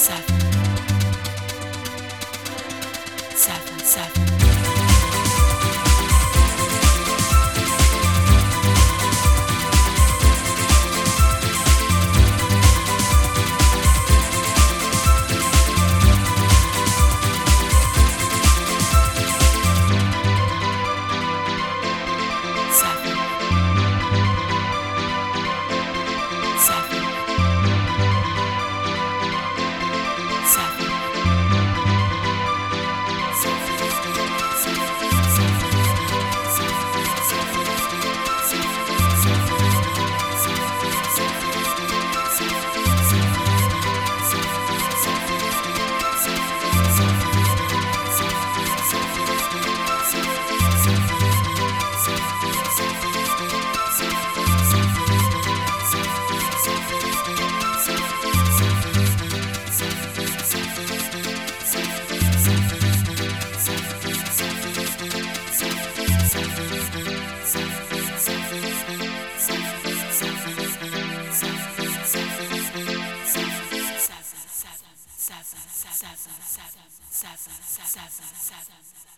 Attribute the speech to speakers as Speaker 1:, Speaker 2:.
Speaker 1: seven,
Speaker 2: seven, seven. Seven, seven, seven, seven, seven, seven.